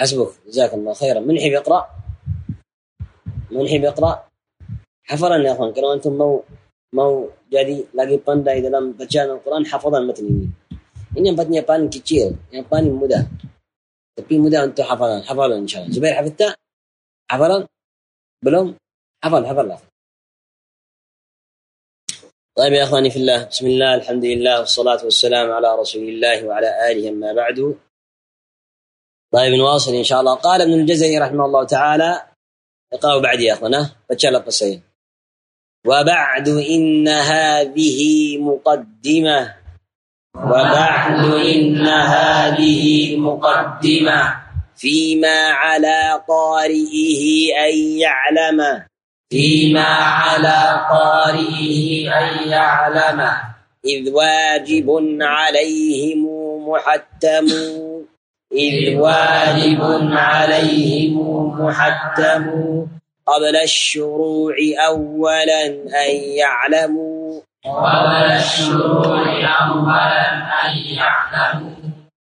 أصبر جزاك الله خيرا. من يحب يقرأ؟ من يحب يقرأ؟ حفرا يا أخوان كانوا أنتم مو مو جادي لاقي باندا إذا لم بجان القرآن حفظا المتن إني اني بدني بان كثير ياباني مدى. تبي مدى أنتم حفظا حفظا إن شاء الله. زبير حفظت حفرا بلوم؟ حفظ حفظ طيب يا أخواني في الله بسم الله الحمد لله والصلاة والسلام على رسول الله وعلى آله أما بعد. طيب نواصل إن شاء الله. قال ابن الجزري رحمه الله تعالى اقرأوا بعد يا اخوانا بتشال قصين وبعد إن هذه مقدمة. وبعد إن هذه مقدمة. فيما على قارئه أن يعلم. فيما على قارئه أن يعلم. إذ واجب عليهم محتم إذ واجب عليهم محتم قبل الشروع أولا أن يعلموا. قبل الشروع أولا أن يعلموا.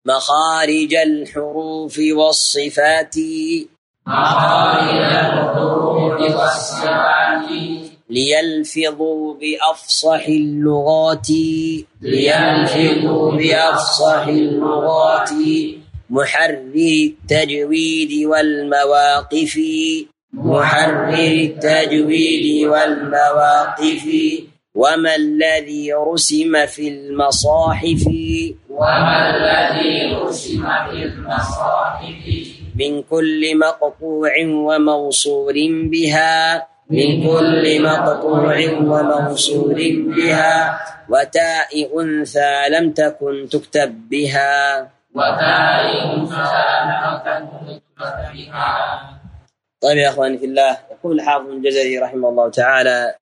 مخارج الحروف والصفات. مخارج الحروف والصفات. ليلفظوا بأفصح اللغات. ليلفظوا بأفصح اللغات. محرر التجويد والمواقف. محرر التجويد والمواقف. وما الذي رسم في المصاحف. وما الذي رسم في المصاحف. من كل مقطوع وموصول بها. من كل مقطوع وموصول بها. وتاء أنثى لم تكن تكتب بها. طيب يا إخواني في الله يقول الحافظ الجزري رحمه الله تعالى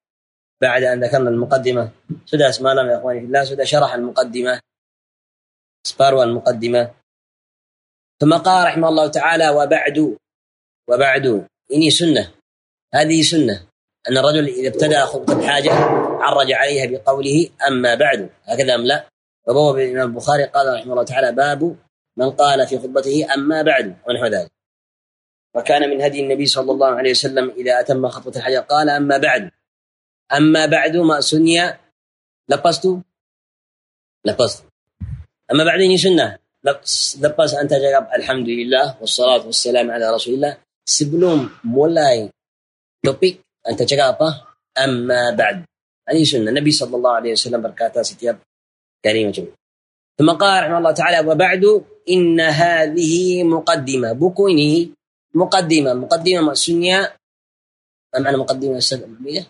بعد أن ذكرنا المقدمة سدى أسماء يا إخواني في الله سدى شرح المقدمة سباروا المقدمه ثم قال رحمه الله تعالى وبعد وبعد إني سنة. هذه سنة أن الرجل إذا ابتدأ خطبة الحاجة عرج عليها بقوله أما بعد. هكذا أم لا؟ وبوب الإمام البخاري قال رحمه الله تعالى باب من قال في خطبته أما بعد ونحو ذلك. وكان من هدي النبي صلى الله عليه وسلم إذا أتم خطبة الحاجة قال أما بعد أما بعد ما سني لبست؟ لبست. أما بعد إني سنة lepas anda jawab Alhamdulillah wassalatu wassalam ala rasulillah sebelum mulai topik anda cakap apa amma ba'd ini sunnah Nabi sallallahu alaihi wasallam berkata setiap كريمة جميل ثم قال رحمه الله تعالى وبعد إن هذه مقدمة. بكوني مقدمة. مقدمة مأسونية ما معنى مقدمة أستاذ؟ أمامية؟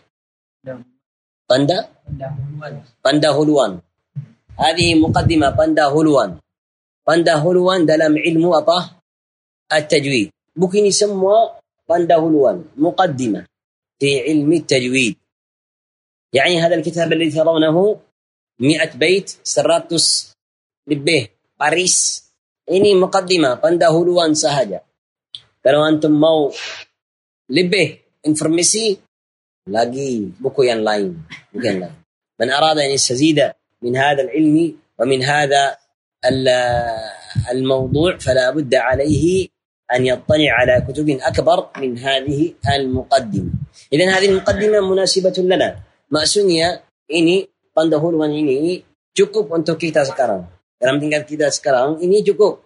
باندا باندا هلوان. هذه مقدمة. باندا هولوان باندا هولوان دلم علم أبا التجويد. بكين يسمى باندا هلوان. مقدمة في علم التجويد. يعني هذا الكتاب الذي ترونه 100 بيت سراتس lebih Paris ini muqaddimah pendahuluan sahaja. Kalau antum mau lebih lain, buku yang lain. من أراد أن يستزيد من هذا العلم ومن هذا الموضوع فلا بد عليه أن يطلع على كتب أكبر من هذه المقدمة إذا هذه المقدمة مناسبة لنا maksudnya ini pendahuluan ini cukup untuk kita sekarang. Dalam tingkat kita sekarang ini cukup.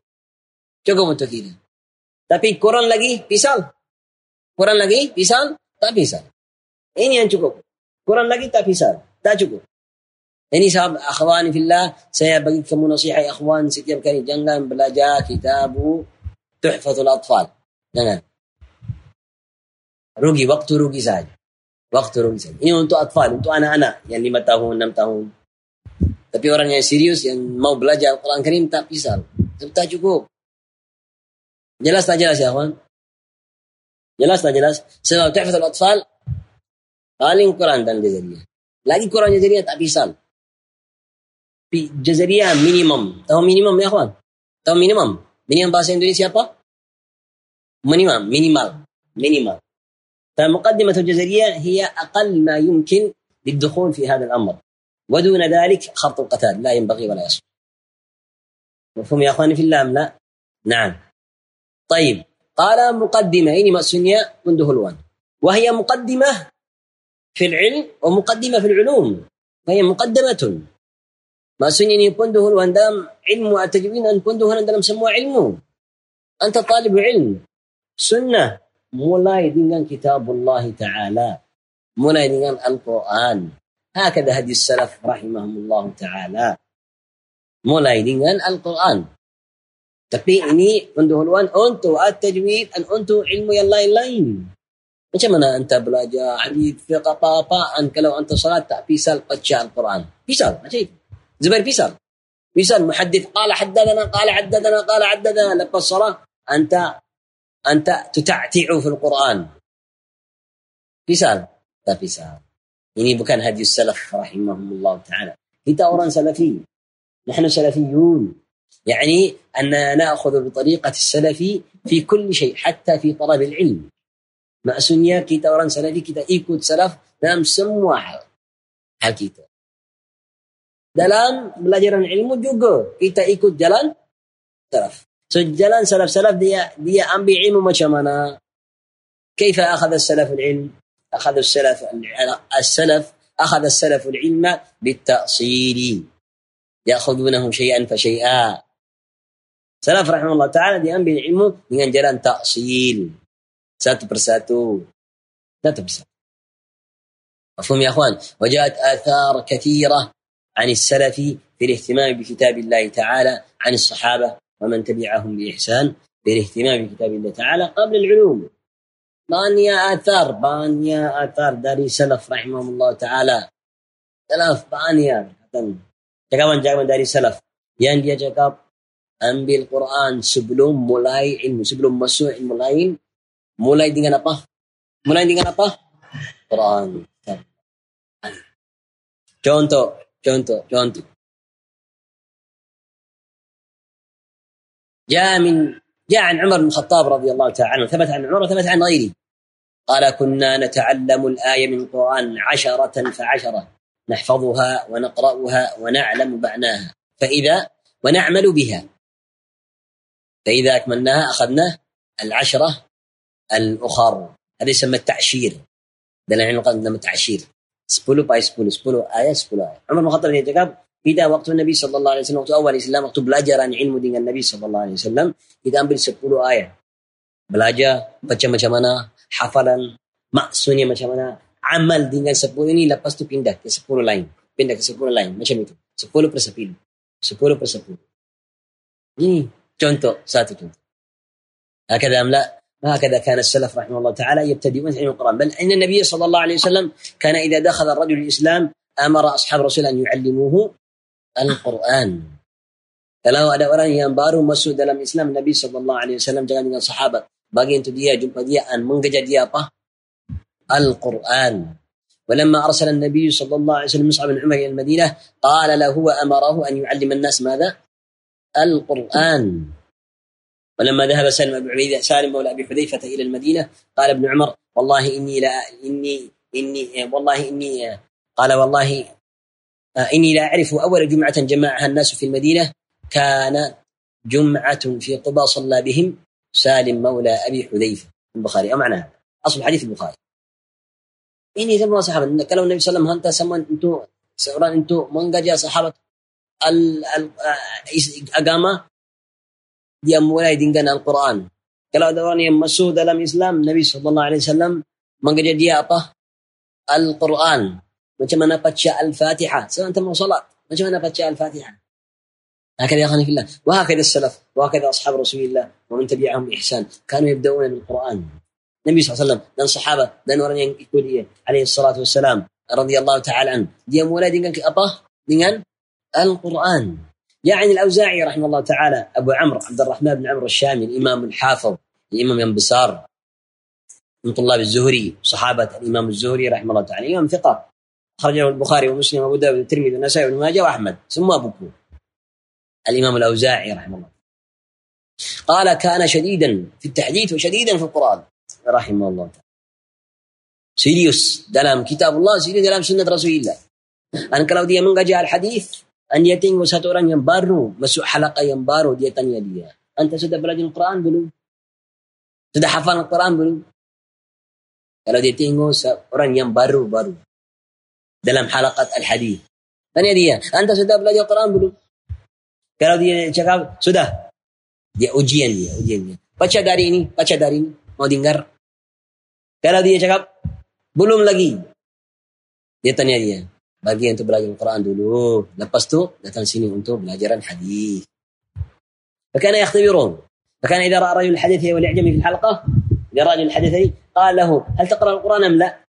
Cukup untuk kita. Tapi kurang lagi pisal kurang lagi pisal tak pisal ini yang cukup. Kurang lagi tak pisal tak cukup. Ini sahabat akhwani fillah, saya bagi kamu nasihat akhwan setiap kali. Jangan belajar kitab Tuhfatul Atfal. Jangan. Rugi, waktu rugi saja. Waktu rumsen. Ini untuk atfal, untuk anak-anak yang lima tahun, enam tahun. Tapi orang yang serius yang mau belajar Al-Quran Karim tak bisa. Tak cukup. Jelas tak jelas ya kawan? Jelas tak jelas? Sebab tahfidz al-atfal paling Quran dan Jazaria. Lagi Quran Jazaria tak bisa. Jazaria minimum. Tahu minimum ya kawan? Tahu minimum? Minimum bahasa Indonesia apa? Minimal, minimal, minimal. فمقدمة الجزرية هي أقل ما يمكن للدخول في هذا الأمر. ودون ذلك خرط القتال لا ينبغي ولا يصلح. مفهوم يا أخواني في الله لا؟ نعم. طيب قال مقدمة ini maksudnya pendahuluan وهي مقدمة في العلم ومقدمة في العلوم. فهي مقدمة. maksudnya ini pendahuluan dalam ilmu at-tajwid dan pendahuluan dalam semua ilmu أنت طالب علم. سنة. mulai dengan kitabullah ta'ala. Mulai dengan Al-Quran. Hakada hadis salaf rahimahumullah ta'ala. Mulai dengan Al-Quran. Tapi ini pendahuluan untuk at-tajwid dan untuk ilmu yang lain-lain. Macam mana anda belajar hadis fiqh apa-apaan? Kalau anda salat tak pisal baca Al-Quran. Pisal macam itu. Zubair pisal. Misal muhaddith qala haddadana qala haddadana qala haddadana. Lepas salat anda anta tuta'ti'u fil Quran pisal tak pisal ini bukan hadis salaf rahimahumullah taala kita orang salafi نحن سلفيون يعني أننا نأخذ بطريقة السلف في كل شيء حتى في طلب العلم maksudnya kita orang salafi kita ikut salaf dalam semua hal hal kita dalam belajaran ilmu juga kita ikut jalan salaf jalan salaf-salaf dia dia ambil ilmu macam mana كيف أخذ السلف العلم؟ أخذ السلف السلف أخذ السلف العلم بالتأصيل. يأخذونه شيئا فشيئا. سلف رحمه الله تعالى diambil ilmu dengan jalan taksil satu persatu satu persatu مفهوم يا أخوان؟ وجاءت آثار كثيرة عن السلف في الاهتمام بكتاب الله تعالى عن الصحابة ومن تبعهم باحسان في الاهتمام بكتاب الله تعالى قبل العلوم بانيا اثار بانيا اثار داري سلف رحمهم الله تعالى سلف بانيا cakapan-cakapan dari salaf yang dia cakap ambil Quran sebelum mulai ilmu sebelum masuk ilmu lain mulai dengan apa mulai dengan apa Quran contoh contoh contoh جاء من جاء عن عمر بن الخطاب رضي الله تعالى عنه ثبت عن عمر وثبت عن غيره قال كنا نتعلم الآية من القرآن عشرة فعشرة نحفظها ونقرأها ونعلم معناها فإذا ونعمل بها. فإذا أكملناها أخذنا العشرة الأخر. هذا يسمى التعشير. ده العلم قدم التعشير. sepuluh bagi sepuluh sepuluh آية sepuluh آية. عمر بن الخطاب وقت النبي صلى الله عليه وسلم وقت أول الإسلام وقت belajar دين النبي صلى الله عليه وسلم kita ambil 10 ayat belajar baca macam mana hafalan maksudnya macam mana amal dengan sepuluh ini lepas tu pindah ke sepuluh lain. Pindah ke sepuluh lain. Macam itu. Sepuluh per sepuluh. Sepuluh per sepuluh. Ini contoh. Satu contoh. هكذا أم لا هكذا كان السلف رحمه الله تعالى يبتدئون علم القرآن بل إن النبي صلى الله عليه وسلم كان إذا دخل الرجل الإسلام أمر أصحاب الرسول أن يعلموه القرآن kalau ada orang yang baru masuk dalam Islam Nabi wasallam jangan dengan sahabat. Bagi untuk dia jumpa dia an mengejar dia apa? القرآن ولما أرسل النبي صلى الله عليه وسلم مصعب بن عمر إلى المدينة قال له وأمره أن يعلم الناس ماذا؟ القرآن ولما ذهب سالم بن سالم مولى أبي حذيفة إلى المدينة قال ابن عمر والله إني لا إني إني والله إني قال والله آه، إني لا أعرف أول جمعة جمعها الناس في المدينة كان جمعة في قبى صلى بهم سالم مولى أبي حذيفة البخاري. أو معناها أصل حديث البخاري. إني ثم صحابة كلام النبي صلى الله عليه وسلم أنت أنتو سوران أنتو من قد يا صحابة الأقامة آه، يا مولاي دينقنا القرآن. كلام دوران يا مسود الإسلام النبي صلى الله عليه وسلم من قد يا القرآن. Macam mana baca Al-Fatihah. Sebab mau salat. Macam mana baca Al-Fatihah. هكذا يا اخواني في الله وهكذا السلف وهكذا اصحاب رسول الله ومن تبعهم باحسان كانوا يبدأون بالقران Nabi SAW dan sahabat dan orang yang ikut dia alaihi salatu wassalam radhiyallahu taala an dia mulai dengan apa? Al-Quran. يعني الأوزاعي رحمه الله تعالى أبو عمرو عبد الرحمن بن عمرو الشامي الإمام الحافظ الإمام yang besar من طلاب الزهري صحابة الإمام الزهري رحمه الله تعالى إمام ثقة خرجه البخاري ومسلم وأبو داود والترمذي والنسائي وابن ماجه وأحمد. سموه أبو الإمام الأوزاعي رحمه الله. قال كان شديدا في التحديث وشديدا في القرآن. رحمه الله تعالى. serius dalam كتاب الله serius dalam سنة رسول الله. أن كلاوديا من جاء الحديث أن يتين وساتورا ينبارو مسو حلقة ينبارو دي تانيا دي أنت سد بلاد القرآن بلو؟ سد حفان القرآن بلو؟ كلاوديا تين وساتورا ينبارو بارو. Dalam halakat al-hadith. Tanya dia, anda sudah belajar Quran belum? Kalau dia cakap, sudah. Dia ujian dia, ujian dia. Baca dari ini, baca dari ini. Mau dengar? Kalau dia cakap, belum lagi. Dia tanya dia, bagi untuk belajar Quran dulu. Lepas tu, datang sini untuk belajaran hadis. فكان يختبرون فكان إذا رأى رجل الحديث والإعجمي في الحلقة إذا رأى رجل الحديث قال له هل تقرأ القرآن أم لا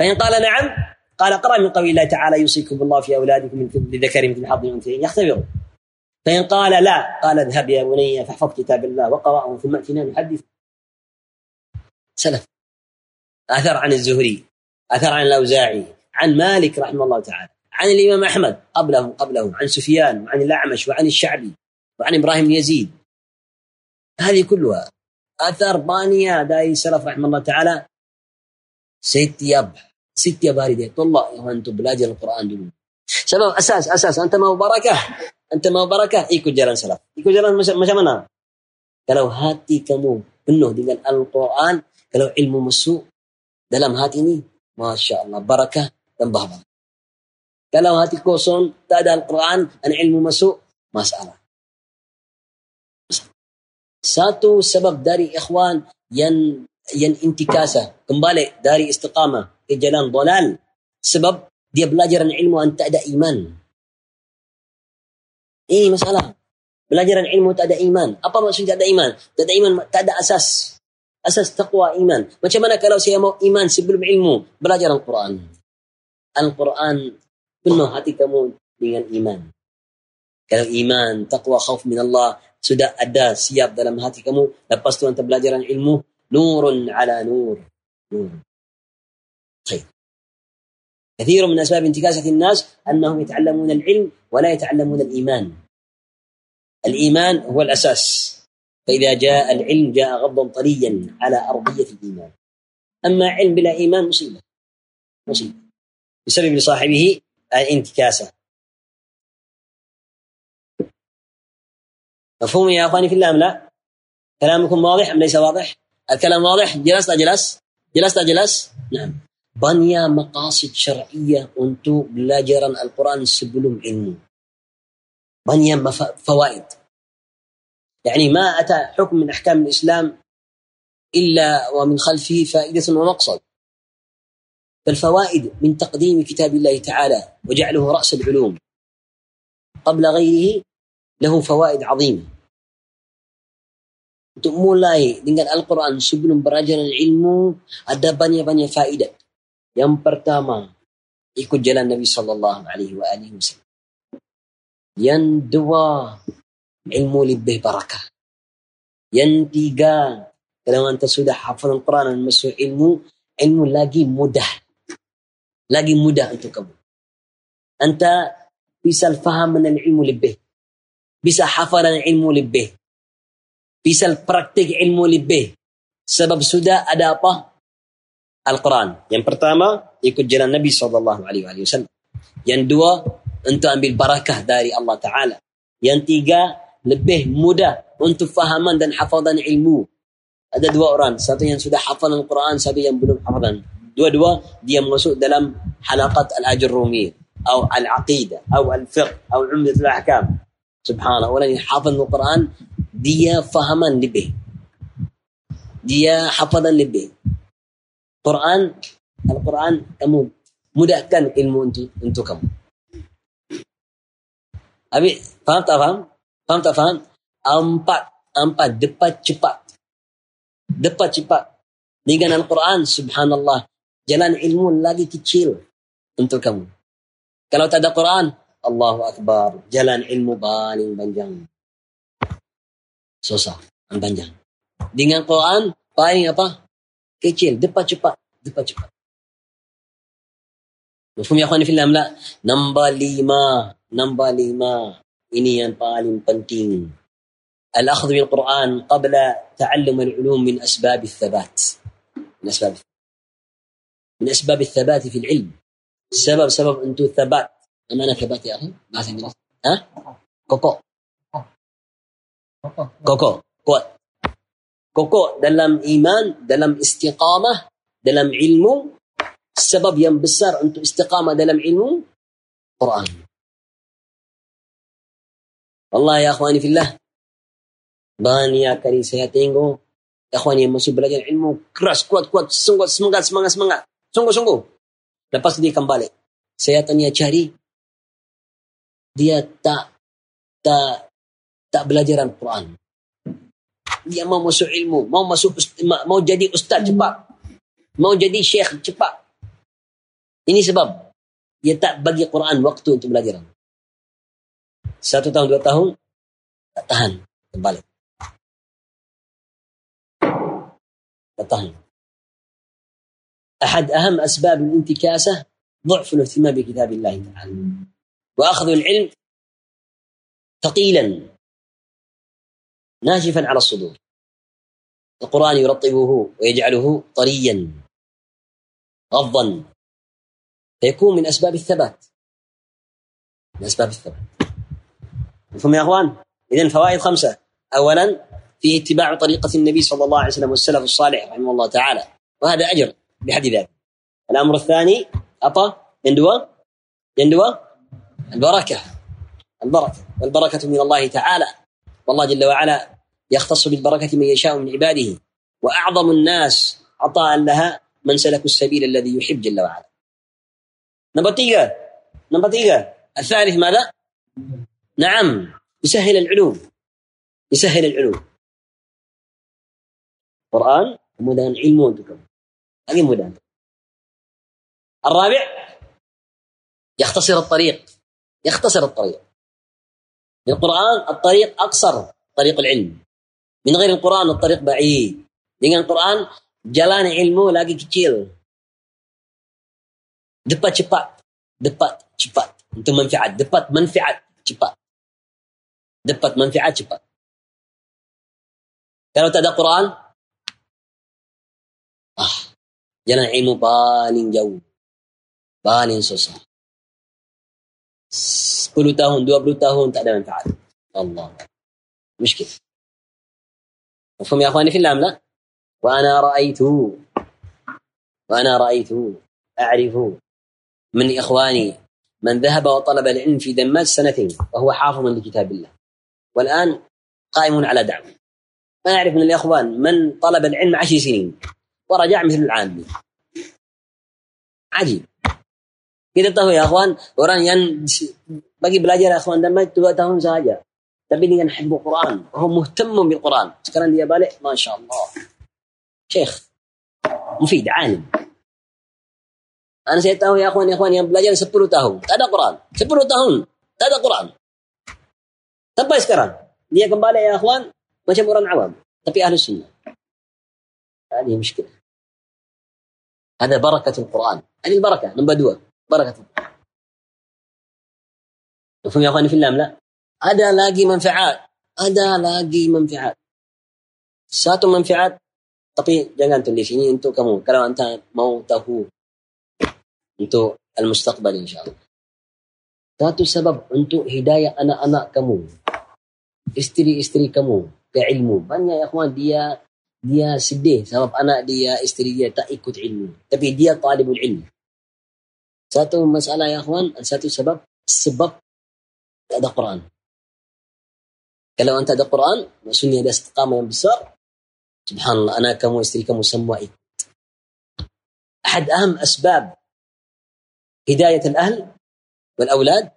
فإن قال نعم قال اقرأ من قول الله تعالى يوصيكم الله في أولادكم لذكر مثل حظ الأنثيين. يختبرون فإن قال لا قال اذهب يا بني فاحفظ كتاب الله وقرأه ثم أتنا نحدث سلف. أثر عن الزهري أثر عن الأوزاعي عن مالك رحمه الله تعالى عن الإمام أحمد قبله قبله عن سفيان وعن الأعمش وعن الشعبي وعن إبراهيم بن يزيد. هذه كلها آثار بانية داي سلف رحمه الله تعالى. ست يب ست باردة طلع وأنتم بلاجر القرآن دون سبب أساس أساس أنت ما بركة أنت ما بركة ikut jalan salaf ikut jalan macam mana kalau hati kamu penuh dengan Al-Quran kalau ilmu masuk dalam hati ini Masya Allah barakah dan bahagia kalau hati kosong tak ada Al-Quran dan ilmu masuk masalah satu sebab dari ikhwan yang yang intikasa kembali dari istiqamah ke jalan dalal sebab dia belajar ilmu yang tak ada iman. Ini masalah. Belajar ilmu tak ada iman. Apa maksudnya tak ada iman? Tak ada iman tak ada asas. Asas taqwa iman. Macam mana kalau saya mau iman sebelum ilmu? Belajar Al-Quran. Al-Quran penuh hati kamu dengan iman. Kalau iman taqwa khauf min Allah sudah ada siap dalam hati kamu lepas tu anda belajar ilmu nurun ala nur. Nur طيب كثير من أسباب انتكاسة الناس أنهم يتعلمون العلم ولا يتعلمون الإيمان الإيمان هو الأساس فإذا جاء العلم جاء غضا طريا على أرضية الإيمان أما علم بلا إيمان مصيبة مصيبة بسبب لصاحبه الانتكاسة مفهوم يا أخواني في الله أم لا؟ كلامكم واضح أم ليس واضح؟ الكلام واضح؟ جلست جلس؟ جلست جلس؟ نعم. بني مقاصد شرعية untuk belajaran Al-Quran sebelum ilmu. بني فوائد. يعني ما أتى حكم من أحكام الإسلام إلا ومن خلفه فائدة ومقصد. فالفوائد من تقديم كتاب الله تعالى وجعله رأس العلوم قبل غيره له فوائد عظيمة untuk mulai dengan Al-Quran sebelum belajar ilmu ada banyak-banyak faedah. Yang pertama, ikut jalan Nabi sallallahu alaihi wasallam. Yang dua, ilmu lebih barakah. Yang tiga, kalau anda sudah hafal Al-Quran dan masuk ilmu, ilmu lagi mudah. Lagi mudah untuk kamu. Anda bisa faham dengan ilmu lebih. bisa hafalan ilmu lebih. Bisa praktik ilmu lebih. Sebab sudah ada apa? Al-Quran. Yang pertama, ikut jalan Nabi SAW. Alaihi Wasallam. Yang dua, untuk ambil barakah dari Allah Ta'ala. Yang tiga, lebih mudah untuk fahaman dan hafalan ilmu. Ada dua orang, satu yang sudah hafal Al-Quran, satu yang belum hafalan. Dua-dua dia masuk dalam halaqat al-ajr rumi atau al-aqidah atau al-fiqh atau umdatul ahkam. Subhanallah, orang yang hafal Al-Quran dia fahaman lebih. Dia hafalan lebih. Quran Al-Quran kamu mudahkan ilmu untuk untuk kamu. Abi, faham tak faham? Faham tak faham? Empat, empat, depan cepat. Depan cepat. Dengan Al-Quran, subhanallah. Jalan ilmu lagi kecil untuk kamu. Kalau tak ada Quran, Allahu Akbar. Jalan ilmu paling panjang. Susah. Panjang. Dengan Quran, paling apa? Kecil. Depan cepat. Depan cepat. Mufum ya akhwani fillah la. Nombor lima. Nombor lima. Ini yang paling penting. الأخذ بالقرآن قبل تعلم العلوم من أسباب الثبات من أسباب من أسباب الثبات في العلم سبب سبب أنتو ثبات Mana hebat ya akhi? Bahasa Inggris. Hah? Kokoh. Kokoh. Kuat. Kokoh dalam iman, dalam istiqamah, dalam ilmu, sebab yang besar untuk istiqamah dalam ilmu, Quran. Allah ya akhwani fillah, banyak kali saya tengok ikhwan yang masih belajar ilmu keras, kuat, kuat, sungguh, semangat, semangat, semangat. Sungguh, sungguh. Lepas dia kembali. Saya tanya cari. Dia tak, tak, tak belajar Al-Quran. Dia mau masuk ilmu, mau masuk, mau jadi ustaz cepat. Mau jadi syekh cepat. Ini sebab dia tak bagi Quran waktu untuk belajar. Satu tahun, dua tahun, tak tahan. Kembali. الطهي أحد أهم أسباب الانتكاسة ضعف الاهتمام بكتاب الله تعالى وأخذ العلم ثقيلا ناشفا على الصدور. القرآن يرطبه ويجعله طريا غضا. فيكون من أسباب الثبات. من أسباب الثبات. مفهوم يا أخوان؟ إذن فوائد خمسة. أولا فيه اتباع طريقة النبي صلى الله عليه وسلم والسلف الصالح رحمه الله تعالى وهذا أجر بحد ذاته. الأمر الثاني أطى يندوى. يندوى. البركة. البركة. والبركة من الله تعالى. والله جل وعلا يختص بالبركة من يشاء من عباده وأعظم الناس عطاء لها من سلك السبيل الذي يحب جل وعلا. نمبر تيجا الثالث ماذا؟ نعم. يسهل العلوم. يسهل العلوم. kemudian ilmu untuk kamu lagi mudah الرابع يختصر الطريق. يختصر الطريق. Al-Quran, at-tariq aksar, tariq ilmu. Min ghairi Quran. Dengan Quran, jalan ilmu lagi kecil. Depat cepat. Depat cepat. Untuk manfaat. Depat manfaat cepat. Depat manfaat cepat. Kalau tak ada Quran, ah, jalan ilmu paling jauh. Paling susah. 10 tahun, 20 tahun tak ada manfaat. Allah. مشكلة. مفهوم يا أخواني في الله لا؟ وأنا رأيته وأنا رأيته أعرف من إخواني من ذهب وطلب العلم في دماج سنتين وهو حافظ لكتاب الله والآن قائم على دعوة ما أعرف من الإخوان من طلب العلم عشر سنين ورجع مثل العامي عجيب tahu ya akhwan orang yang bagi belajar akhwan dan dua tahun saja tapi dengan hibbu Quran oh muhtam bil Quran sekarang dia balik masya Allah syekh mufid alim Ana saya tahu ya akhwan akhwan yang belajar 10 tahun tak ada Quran 10 tahun tak ada Quran sampai sekarang dia kembali ya akhwan macam orang awam tapi ahli sunnah هذه مشكله هذا بركة القرآن هذه البركة نمبر دوا بركة القرآن Mafhum ya akhwani fillah? Ada lagi manfaat, ada lagi manfaat. Satu manfaat tapi jangan tulis ini untuk kamu kalau anda mau tahu untuk al-mustaqbal insyaallah. Satu sebab untuk hidayah anak-anak kamu, istri-istri kamu ke ilmu. Banyak ya kawan dia dia sedih sebab anak dia, istri dia tak ikut ilmu. Tapi dia talibul ilmu. Satu masalah ya kawan, satu sebab sebab ada Quran. Kalau anda ada Quran, maksudnya ada istiqamah yang besar, subhanallah, anak kamu, isteri kamu semua ikut. أحد أهم أسباب هداية الأهل والأولاد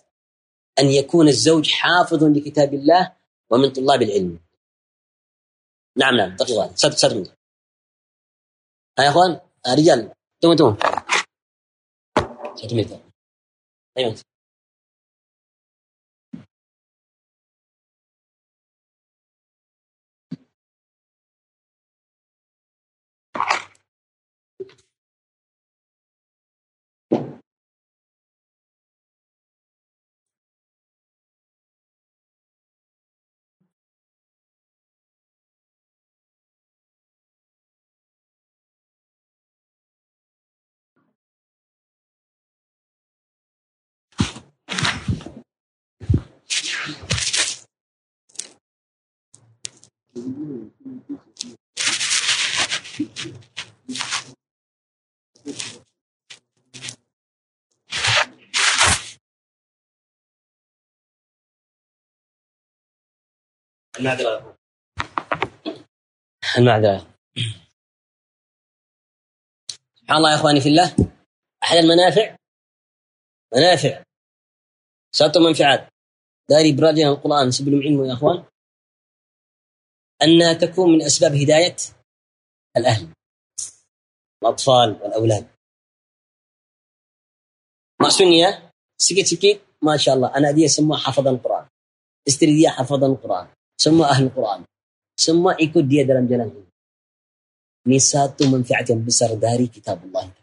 أن يكون الزوج حافظ لكتاب الله ومن طلاب العلم. نعم نعم دقيقة صدق صدق ها يا إخوان رجال تموا تموا 600 المعذرة. المعذرة سبحان الله يا إخواني في الله. أحد المنافع؟ منافع. سته منفعات. داري براجع القرآن سبل علمه يا إخوان. انها تكون من أسباب هداية الأهل الأطفال والأولاد. ما سنية سكيت سكيت ما شاء الله. أنا دي اسموها حفظ القرآن. استري دي حفظ القرآن. ثم أهل القرآن. ثم يكون دي دلم جلم نسات منفعة بسر داري كتاب الله.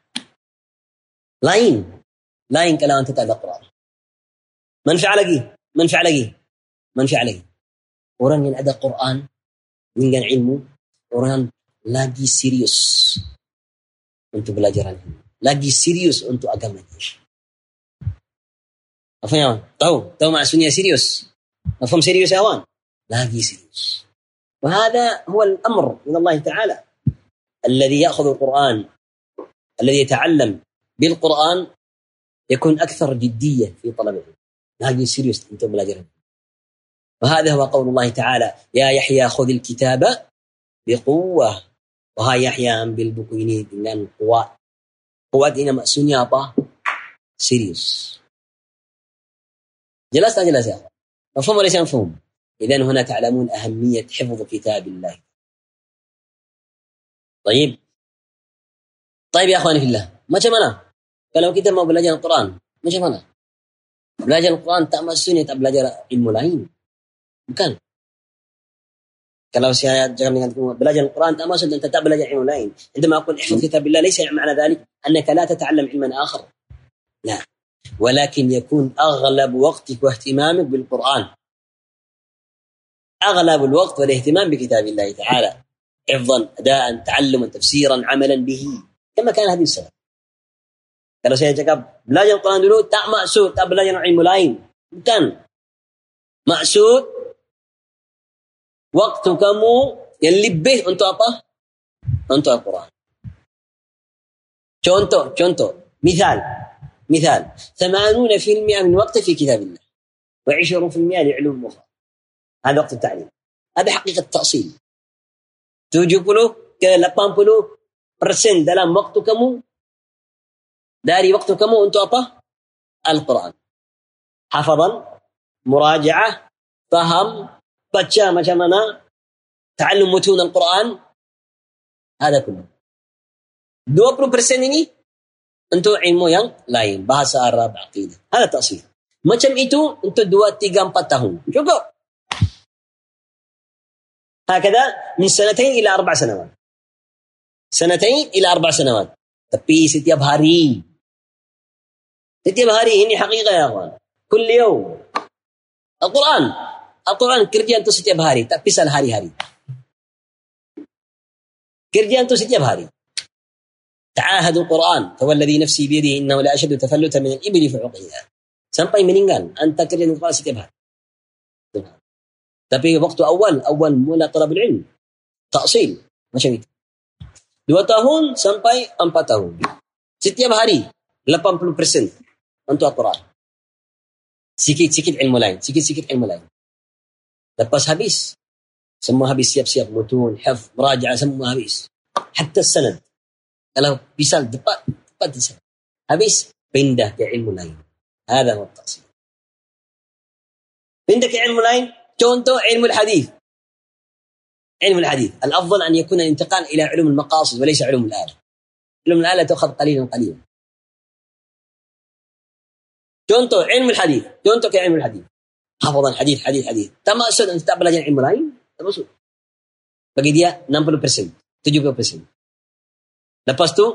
lain lain kalau أنت تعلم القرآن. manfaat lagi؟ manfaat lagi. manfaat lagi. orang yang ada القرآن dengan ilmu, orang lagi serius untuk belajar ilmu. Lagi serius untuk agama dia. Apa yang? Tahu? Tahu maksudnya serius? serius يا اخوان؟ lagi serius وهذا هو الامر من الله تعالى الذي ياخذ القران الذي يتعلم بالقران يكون أكثر جديه في طلبه هذه سيريوس أنتم بلاجرين وهذا هو قول الله تعالى يا يحيى خذ الكتاب بقوة. وها يحيى بالبكويني من القوة قوات إنما مأسوني أبا سيريوس. جلست أجل يا أخوان؟ مفهوم ولا مفهوم؟ إذا هنا تعلمون أهمية حفظ كتاب الله. طيب. طيب يا أخواني في الله ما شفنا فلو كتاب ما بلجنا القرآن. ما شفنا بلجنا القرآن تأمسوني تبلجنا علم العين. Bukan. Kalau saya jangan dengan belajar Al-Quran tak maksud أنت tak belajar ilmu lain. عندما أقول احفظ كتاب الله ليس معنى ذلك أنك لا تتعلم علما آخر لا ولكن يكون أغلب وقتك واهتمامك بالقرآن أغلب الوقت والاهتمام بكتاب الله تعالى حفظا اداء تعلما تفسيرا عملا به كما كان هذه السنة kalau saya cakap belajar Quran dulu tak maksud tak belajar ilmu lain. Bukan. Maksud waktu kamu yang lebih untuk apa untuk Al-Quran contoh contoh مثال مثال 80% من وقت في كتاب الله و20% لعلوم أخرى هذا وقت التعليم هذا حقيقة التأصيل 70 ke 80 persen dalam waktu kamu dari waktu kamu untuk apa? Al-Quran. Hafazan, murajaah, faham, baca macam mana, ta'allum mutun Al-Quran, ada كله. 20 persen ini untuk ilmu yang lain, bahasa Arab, aqidah. Ada taksir. Macam itu untuk 2, 3, 4 tahun. Cukup. هكذا من سنتين إلى أربع سنوات سنتين إلى أربع سنوات tapi setiap hari setiap hari ini hakikat ya kawan كل يوم القرآن aturan kerja untuk setiap hari, tak pisah hari-hari. Kerja untuk setiap hari. Ta'ahadul Quran, fawalladhi nafsi bihi innahu la ashadu tafalluta min al-ibli fu'uqiha. Sampai meninggal, anta kerja dengan kepala setiap hari. Tapi waktu awal, awal mula talabul ilm. Taksil. Macam itu. Dua tahun sampai empat tahun. Setiap hari, 80% untuk Al-Quran. Sikit-sikit ilmu lain. Sikit-sikit ilmu lain. Lepas habis, semua habis siap-siap mutun, hafz, merajaah, semua habis. Hatta sanad. Kalau bisa tepat, tepat di sana. Habis, pindah ke ilmu lain. هذا هو التقسيم. pindah ke ilmu lain, contoh علم الحديث علم الحديث الأفضل أن يكون الانتقال إلى علوم المقاصد وليس علوم الآلة علوم الآلة تؤخذ قليلا قليلا contoh علم الحديث contoh ke علم الحديث حفظا حديث حديث حديث tak maksud untuk tak belajar ilmu lain tak maksud bagi dia 60% 70% lepas tu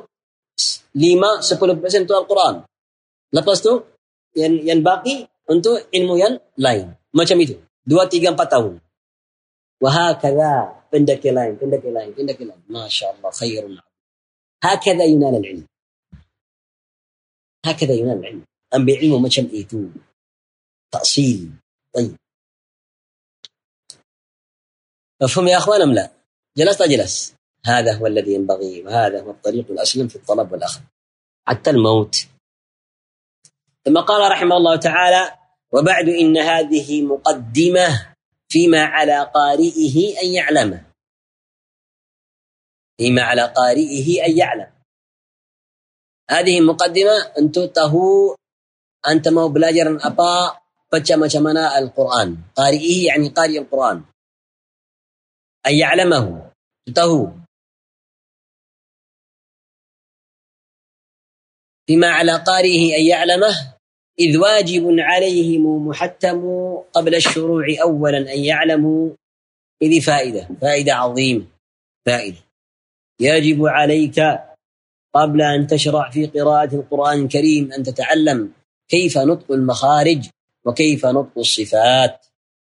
5 10% untuk Al-Quran lepas tu yang yang baki untuk ilmu yang lain macam itu dua tiga empat tahun وهكذا عندك لاين عندك لاين عندك لاين ما شاء الله خير هكذا ينال العلم هكذا ينال العلم أم بعلم macam itu تأصيل طيب. مفهوم يا أخوان أم لا؟ جلست جلس هذا هو الذي ينبغي وهذا هو الطريق الأسلم في الطلب والأخذ. حتى الموت. ثم قال رحمه الله تعالى وبعد إن هذه مقدمة فيما على قارئه أن يعلمه فيما على قارئه أن يعلم. هذه مقدمة أنت تهو أنت mau belajar apa mana Al-Quran قارئه يعني قارئ القرآن. أن يعلمه. تهو فيما على قارئه أن يعلمه إذ واجب عليهم محتم قبل الشروع أولا أن يعلموا إذ فائدة. فائدة عظيمة. فائدة. يجب عليك قبل أن تشرع في قراءة القرآن الكريم أن تتعلم كيف نطق المخارج وكيف نطق الصفات؟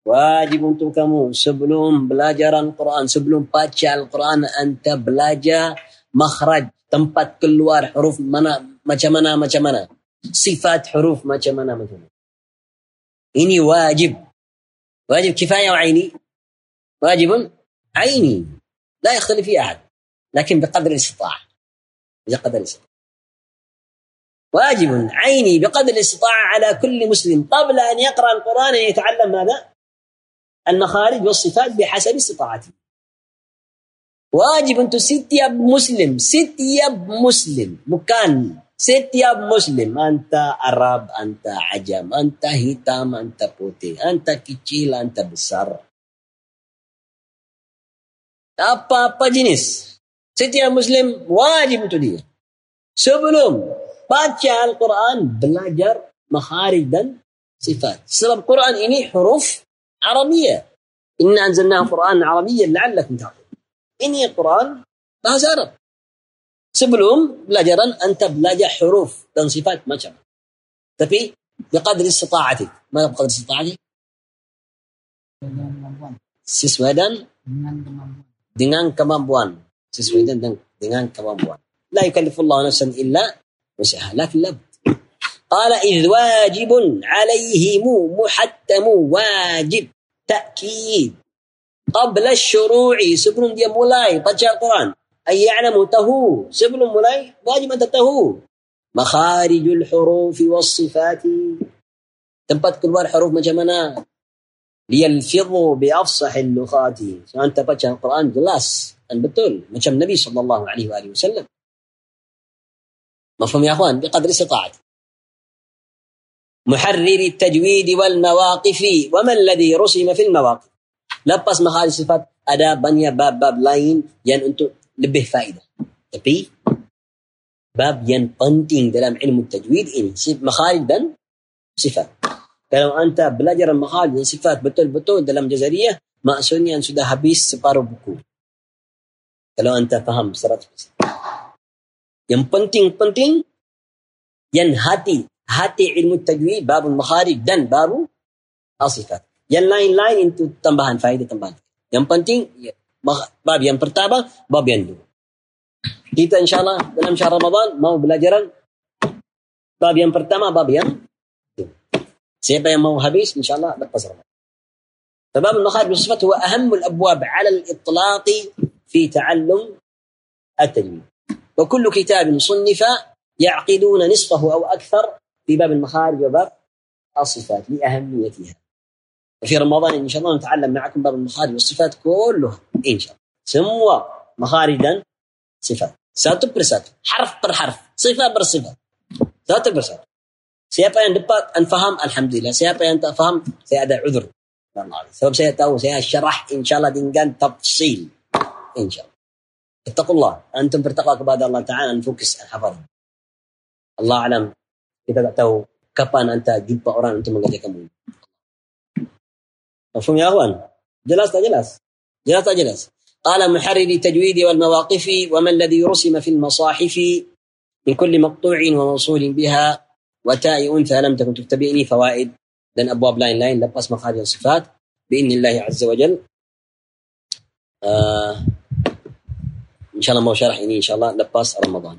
واجب تكمو سبلوم بلاجر القرآن سبلوم باتشا القرآن أنت بلاجا مخرج tempat keluar huruf mana macam mana macam mana صفات حروف ما كمنا مثلا إني واجب. واجب كفاية وعيني. واجب عيني. لا يختلف فيه أحد. لكن بقدر الاستطاعة. بقدر الاستطاعة. واجب عيني بقدر الاستطاعة على كل مسلم قبل أن يقرأ القرآن ان يتعلم ماذا؟ المخارج والصفات بحسب استطاعته. واجب ستياب مسلم ست يا مسلم. مكان ست يا مسلم. أنت عرب أنت عجم أنت هيتام أنت بوتي أنت كتشيل أنت بسر أبا apa jenis setiap muslim wajib untuk dia سبلوم Baca Al-Quran, belajar makharij dan sifat. Sebab Quran ini huruf Arabia. Inna anzalna Quran Arabia la'allakum ta'lamun. Ini Quran bahasa Arab. Sebelum belajaran anta belajar huruf dan sifat macam. Tapi biqadri istita'atik. Mana biqadri istita'atik? Sesuai dan dengan kemampuan. Sesuai dengan, dengan kemampuan. La yukallifullahu nafsan illa وسهل لكن لابد قال إذ واجب عليهم محتم واجب تأكيد. قبل الشروع سبل دي مولاي طجع القرآن. أن يعلم تهو. سبل مولاي واجب أن تتهو مخارج الحروف والصفات. تبت كل حروف ما جمنا ليلفظوا بأفصح اللغات. أنت بتشا القرآن جلاس. أن بتول ما نبي صلى الله عليه وآله وسلم. مفهوم يا أخوان بقدر استطاعتي. محرر التجويد والمواقف وما الذي رسم في المواقف؟ لبس مخارج صفات أدا بنيا باب باب لاين ين أنتو لبه فائدة. تبي باب ين بنتين دلام علم التجويد ان مخارج بن صفات. فلو أنت بلجر المخارج صفات بتول بتول دلام جزرية ما أسوني أن سده سبارو بكو فلو أنت فهم سرات Yang penting-penting yang hati hati ilmu tajwid bab makharij dan bab sifat. Yang lain-lain itu tambahan faedah tambahan. Yang penting bab yang pertama, bab yang dua. Kita insyaAllah dalam syahr Ramadan mau belajaran bab yang pertama, bab yang dua. Siapa yang mau habis, insyaAllah lepas Ramadan. فباب المخارج والصفات هو أهم الأبواب على الإطلاق في تعلم التجويد وكل كتاب صنف يعقدون نصفه أو أكثر في باب المخارج وباب الصفات لأهميتها. وفي رمضان إن شاء الله نتعلم معكم باب المخارج والصفات كلها إن شاء الله. سموا مخارجا صفات. ساتو برساتو حرف بر صفة بر صفة. ساتو برساتو. سيابا يندبات أن فهم الحمد لله سيابا فهم سيأدى عذر. سيابا سيادى شرح إن شاء الله دينجان تفصيل إن شاء الله. اتقوا الله أنتم Taala dan fokus hafal الله أعلم kita tak tahu kapan anda jumpa orang untuk mengajar kamu مفهوم يا أخوان؟ jelas jelas. jelas jelas. قال محرر التجويد والمواقف وما الذي رسم في المصاحف من كل مقطوع وموصول بها وتاء أنثى لم تكن تتبعني فوائد. لأن أبواب lain lain lepas مخارج الصفات بإذن الله عز وجل. آه إن شاء الله ما شرح إن شاء الله لباس رمضان.